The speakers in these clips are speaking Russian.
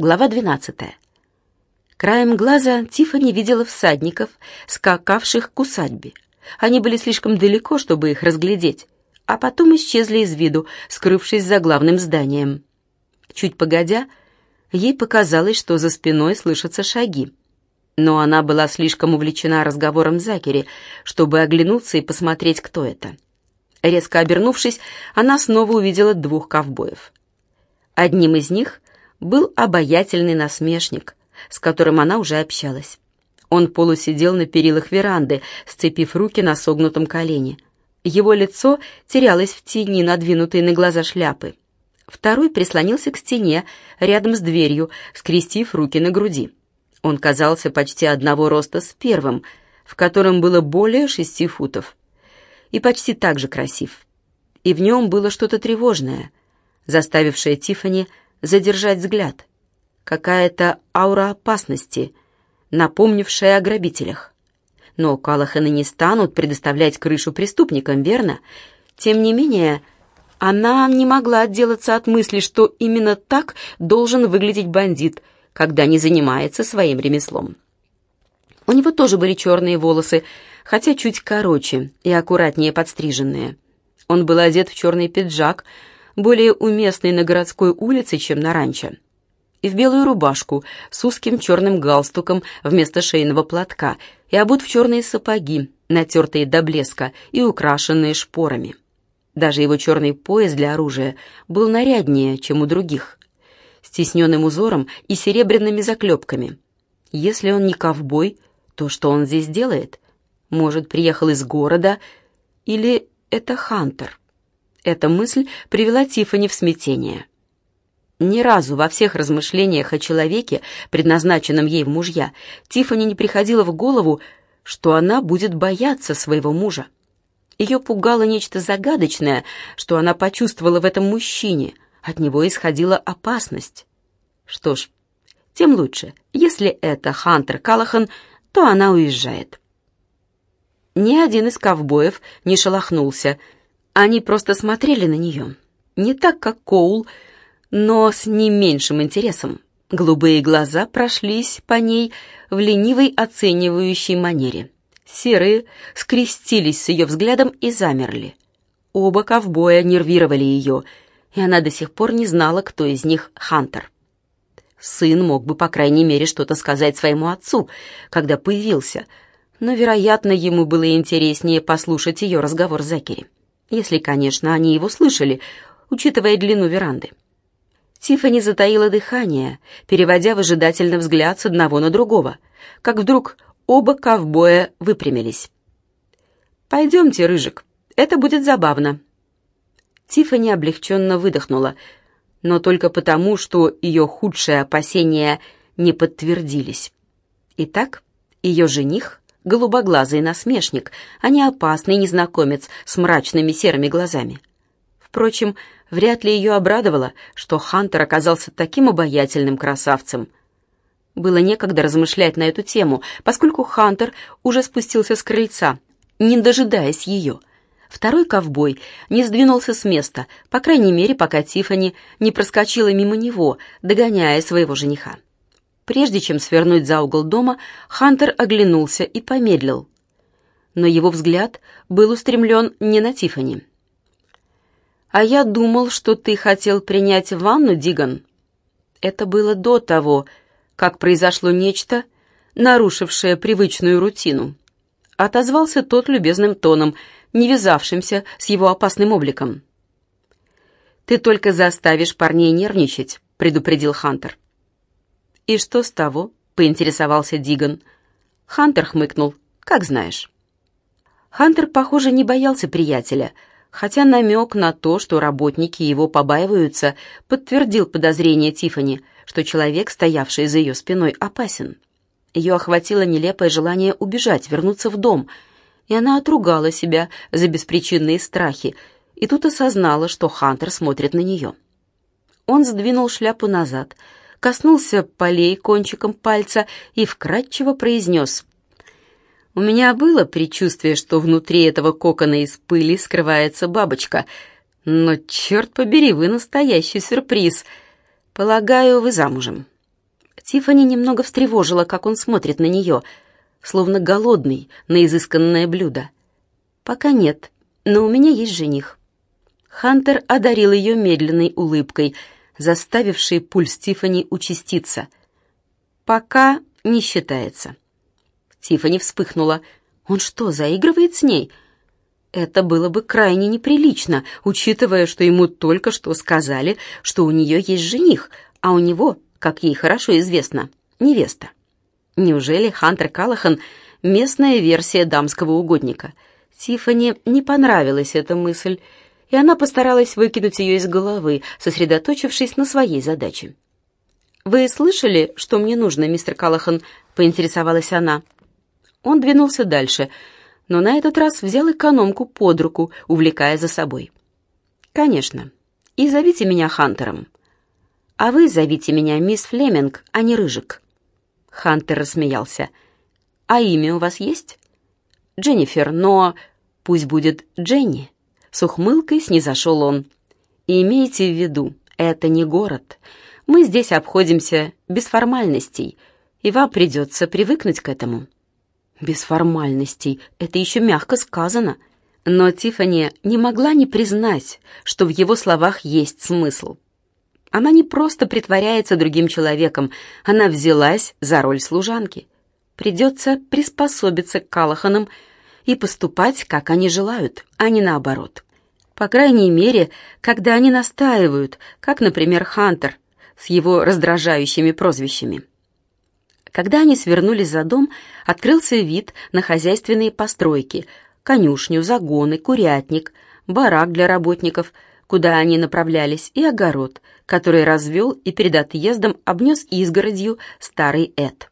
Глава 12. Краем глаза Тиффани видела всадников, скакавших к усадьбе. Они были слишком далеко, чтобы их разглядеть, а потом исчезли из виду, скрывшись за главным зданием. Чуть погодя, ей показалось, что за спиной слышатся шаги. Но она была слишком увлечена разговором Закери, чтобы оглянуться и посмотреть, кто это. Резко обернувшись, она снова увидела двух ковбоев. Одним из них был обаятельный насмешник, с которым она уже общалась. Он полусидел на перилах веранды, сцепив руки на согнутом колене. Его лицо терялось в тени, надвинутой на глаза шляпы. Второй прислонился к стене, рядом с дверью, скрестив руки на груди. Он казался почти одного роста с первым, в котором было более шести футов. И почти так же красив. И в нем было что-то тревожное, заставившее Тифани задержать взгляд. Какая-то аура опасности, напомнившая о грабителях. Но Калаханы не станут предоставлять крышу преступникам, верно? Тем не менее, она не могла отделаться от мысли, что именно так должен выглядеть бандит, когда не занимается своим ремеслом. У него тоже были черные волосы, хотя чуть короче и аккуратнее подстриженные. Он был одет в черный пиджак, более уместный на городской улице, чем на ранчо. И в белую рубашку с узким черным галстуком вместо шейного платка и обут в черные сапоги, натертые до блеска и украшенные шпорами. Даже его черный пояс для оружия был наряднее, чем у других, с тисненным узором и серебряными заклепками. Если он не ковбой, то что он здесь делает? Может, приехал из города или это Хантер? Эта мысль привела Тиффани в смятение. Ни разу во всех размышлениях о человеке, предназначенном ей в мужья, Тиффани не приходило в голову, что она будет бояться своего мужа. Ее пугало нечто загадочное, что она почувствовала в этом мужчине. От него исходила опасность. Что ж, тем лучше. Если это Хантер Калахан, то она уезжает. Ни один из ковбоев не шелохнулся — они просто смотрели на нее. Не так, как Коул, но с не меньшим интересом. Голубые глаза прошлись по ней в ленивой оценивающей манере. Серые скрестились с ее взглядом и замерли. Оба ковбоя нервировали ее, и она до сих пор не знала, кто из них Хантер. Сын мог бы, по крайней мере, что-то сказать своему отцу, когда появился, но, вероятно, ему было интереснее послушать ее разговор с Закери если, конечно, они его слышали, учитывая длину веранды. Тиффани затаила дыхание, переводя выжидательно взгляд с одного на другого, как вдруг оба ковбоя выпрямились. «Пойдемте, Рыжик, это будет забавно». Тиффани облегченно выдохнула, но только потому, что ее худшие опасения не подтвердились. Итак, ее жених голубоглазый насмешник, а не опасный незнакомец с мрачными серыми глазами. Впрочем, вряд ли ее обрадовало, что Хантер оказался таким обаятельным красавцем. Было некогда размышлять на эту тему, поскольку Хантер уже спустился с крыльца, не дожидаясь ее. Второй ковбой не сдвинулся с места, по крайней мере, пока Тифани не проскочила мимо него, догоняя своего жениха. Прежде чем свернуть за угол дома, Хантер оглянулся и помедлил. Но его взгляд был устремлен не на Тифани. «А я думал, что ты хотел принять ванну, Диган». Это было до того, как произошло нечто, нарушившее привычную рутину. Отозвался тот любезным тоном, не вязавшимся с его опасным обликом. «Ты только заставишь парней нервничать», — предупредил Хантер. «И что с того?» — поинтересовался Диган. Хантер хмыкнул. «Как знаешь». Хантер, похоже, не боялся приятеля, хотя намек на то, что работники его побаиваются, подтвердил подозрение Тифани, что человек, стоявший за ее спиной, опасен. Ее охватило нелепое желание убежать, вернуться в дом, и она отругала себя за беспричинные страхи, и тут осознала, что Хантер смотрит на нее. Он сдвинул шляпу назад — коснулся полей кончиком пальца и вкратчиво произнес. «У меня было предчувствие, что внутри этого кокона из пыли скрывается бабочка, но, черт побери, вы настоящий сюрприз. Полагаю, вы замужем». Тиффани немного встревожила, как он смотрит на нее, словно голодный на изысканное блюдо. «Пока нет, но у меня есть жених». Хантер одарил ее медленной улыбкой, заставившей пульс Тиффани участиться. «Пока не считается». Тиффани вспыхнула. «Он что, заигрывает с ней?» Это было бы крайне неприлично, учитывая, что ему только что сказали, что у нее есть жених, а у него, как ей хорошо известно, невеста. Неужели Хантер Калахан — местная версия дамского угодника? Тиффани не понравилась эта мысль, и она постаралась выкинуть ее из головы, сосредоточившись на своей задаче. «Вы слышали, что мне нужно, мистер Калахан?» — поинтересовалась она. Он двинулся дальше — но на этот раз взял экономку под руку, увлекая за собой. «Конечно. И зовите меня Хантером. А вы зовите меня мисс Флеминг, а не Рыжик». Хантер рассмеялся. «А имя у вас есть?» «Дженнифер, но пусть будет Дженни». С ухмылкой снизошел он. «И имейте в виду, это не город. Мы здесь обходимся без формальностей, и вам придется привыкнуть к этому». Без формальностей, это еще мягко сказано. Но Тиффани не могла не признать, что в его словах есть смысл. Она не просто притворяется другим человеком, она взялась за роль служанки. Придется приспособиться к Калаханам и поступать, как они желают, а не наоборот. По крайней мере, когда они настаивают, как, например, Хантер с его раздражающими прозвищами. Когда они свернулись за дом, открылся вид на хозяйственные постройки, конюшню, загоны, курятник, барак для работников, куда они направлялись, и огород, который развел и перед отъездом обнес изгородью старый Эд.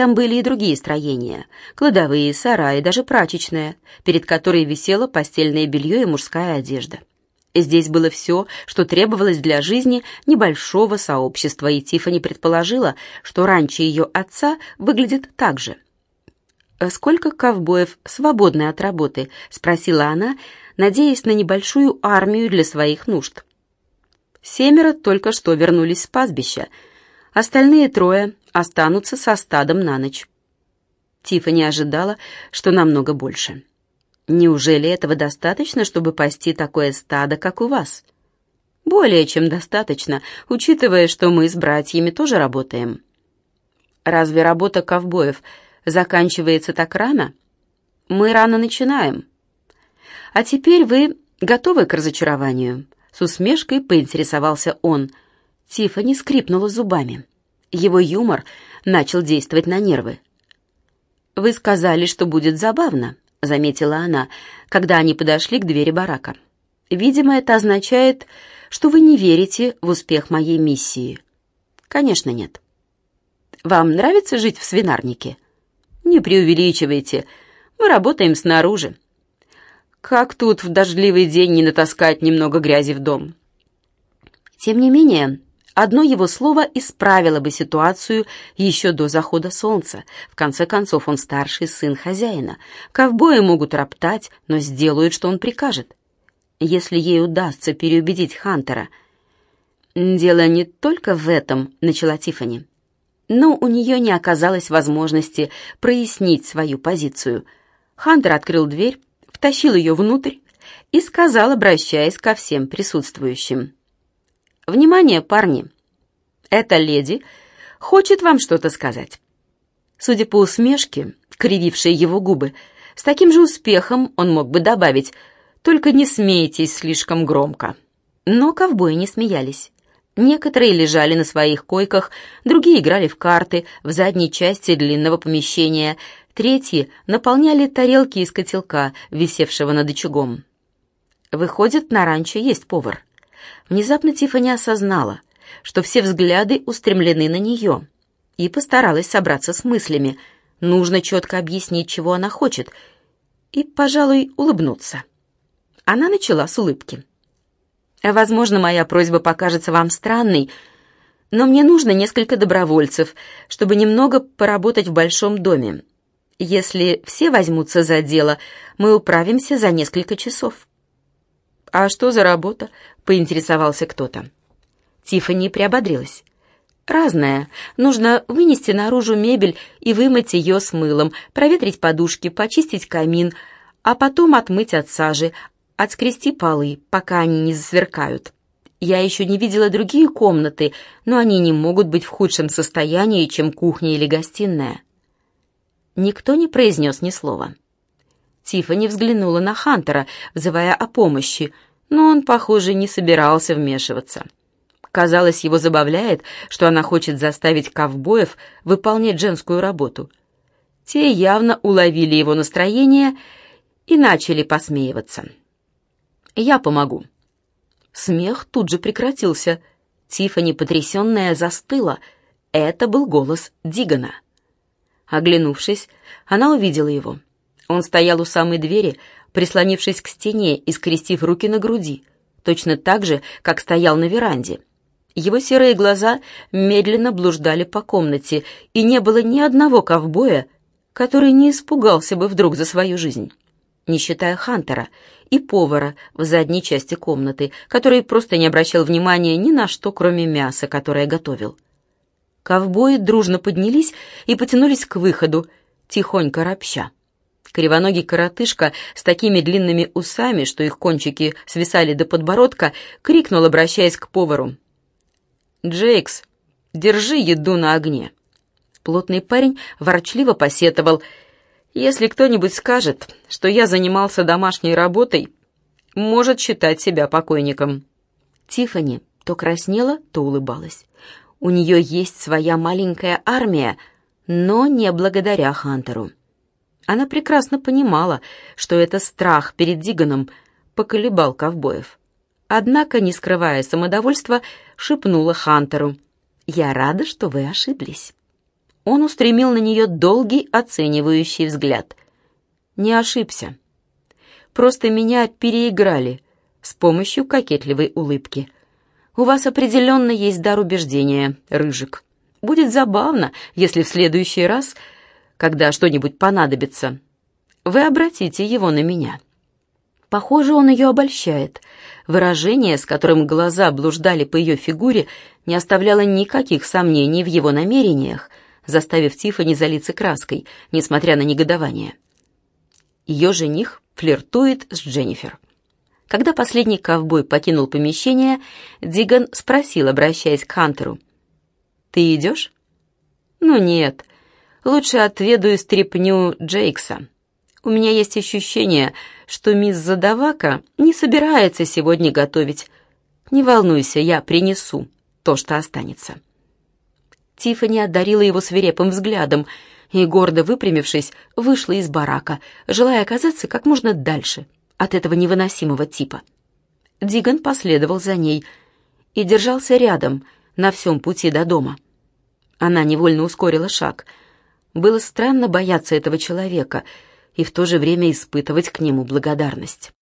Там были и другие строения, кладовые, сараи, даже прачечная, перед которой висело постельное белье и мужская одежда. Здесь было все, что требовалось для жизни небольшого сообщества, и Тиффани предположила, что раньше ее отца выглядит так же. «Сколько ковбоев свободны от работы?» — спросила она, надеясь на небольшую армию для своих нужд. Семеро только что вернулись с пастбища. Остальные трое останутся со стадом на ночь. Тиффани ожидала, что намного больше. Неужели этого достаточно, чтобы пасти такое стадо, как у вас? Более чем достаточно, учитывая, что мы с братьями тоже работаем. Разве работа ковбоев заканчивается так рано? Мы рано начинаем. А теперь вы готовы к разочарованию? С усмешкой поинтересовался он. Тиффани скрипнула зубами. Его юмор начал действовать на нервы. «Вы сказали, что будет забавно», — заметила она, когда они подошли к двери барака. «Видимо, это означает, что вы не верите в успех моей миссии». «Конечно, нет». «Вам нравится жить в свинарнике?» «Не преувеличивайте. Мы работаем снаружи. Как тут в дождливый день не натаскать немного грязи в дом?» Тем не менее, Одно его слово исправило бы ситуацию еще до захода солнца. В конце концов, он старший сын хозяина. Ковбои могут роптать, но сделают, что он прикажет. Если ей удастся переубедить Хантера... «Дело не только в этом», — начала Тифани. Но у нее не оказалось возможности прояснить свою позицию. Хантер открыл дверь, втащил ее внутрь и сказал, обращаясь ко всем присутствующим. «Внимание, парни! Эта леди хочет вам что-то сказать». Судя по усмешке, кривившей его губы, с таким же успехом он мог бы добавить «Только не смейтесь слишком громко». Но ковбои не смеялись. Некоторые лежали на своих койках, другие играли в карты в задней части длинного помещения, третьи наполняли тарелки из котелка, висевшего над очагом. Выходит, на ранчо есть повар. Внезапно Тиффани осознала, что все взгляды устремлены на нее, и постаралась собраться с мыслями. Нужно четко объяснить, чего она хочет, и, пожалуй, улыбнуться. Она начала с улыбки. «Возможно, моя просьба покажется вам странной, но мне нужно несколько добровольцев, чтобы немного поработать в большом доме. Если все возьмутся за дело, мы управимся за несколько часов». «А что за работа?» — поинтересовался кто-то. Тиффани приободрилась. Разная. Нужно вынести наружу мебель и вымыть ее с мылом, проветрить подушки, почистить камин, а потом отмыть от сажи, отскрести полы, пока они не засверкают. Я еще не видела другие комнаты, но они не могут быть в худшем состоянии, чем кухня или гостиная. Никто не произнес ни слова. Тиффани взглянула на Хантера, взывая о помощи, но он, похоже, не собирался вмешиваться. Казалось, его забавляет, что она хочет заставить ковбоев выполнять женскую работу. Те явно уловили его настроение и начали посмеиваться. «Я помогу». Смех тут же прекратился. Тиффани, потрясенная, застыла. Это был голос Дигана. Оглянувшись, она увидела его. Он стоял у самой двери, прислонившись к стене и скрестив руки на груди, точно так же, как стоял на веранде. Его серые глаза медленно блуждали по комнате, и не было ни одного ковбоя, который не испугался бы вдруг за свою жизнь, не считая Хантера и повара в задней части комнаты, который просто не обращал внимания ни на что, кроме мяса, которое готовил. Ковбои дружно поднялись и потянулись к выходу, тихонько ропща. Кривоногий коротышка с такими длинными усами, что их кончики свисали до подбородка, крикнул, обращаясь к повару. «Джейкс, держи еду на огне». Плотный парень ворчливо посетовал. «Если кто-нибудь скажет, что я занимался домашней работой, может считать себя покойником». Тифани то краснела, то улыбалась. У нее есть своя маленькая армия, но не благодаря Хантеру. Она прекрасно понимала, что это страх перед Диганом поколебал ковбоев. Однако, не скрывая самодовольства, шепнула Хантеру. «Я рада, что вы ошиблись». Он устремил на нее долгий оценивающий взгляд. «Не ошибся. Просто меня переиграли с помощью кокетливой улыбки. У вас определенно есть дар убеждения, Рыжик. Будет забавно, если в следующий раз, когда что-нибудь понадобится, вы обратите его на меня». Похоже, он ее обольщает. Выражение, с которым глаза блуждали по ее фигуре, не оставляло никаких сомнений в его намерениях, заставив Тиффани залиться краской, несмотря на негодование. Ее жених флиртует с Дженнифер. Когда последний ковбой покинул помещение, Диган спросил, обращаясь к Хантеру. «Ты идешь?» «Ну нет, лучше отведу стряпню Джейкса». У меня есть ощущение, что мисс Задавака не собирается сегодня готовить. Не волнуйся, я принесу то, что останется». Тиффани одарила его свирепым взглядом и, гордо выпрямившись, вышла из барака, желая оказаться как можно дальше от этого невыносимого типа. Диган последовал за ней и держался рядом на всем пути до дома. Она невольно ускорила шаг. Было странно бояться этого человека — и в то же время испытывать к нему благодарность.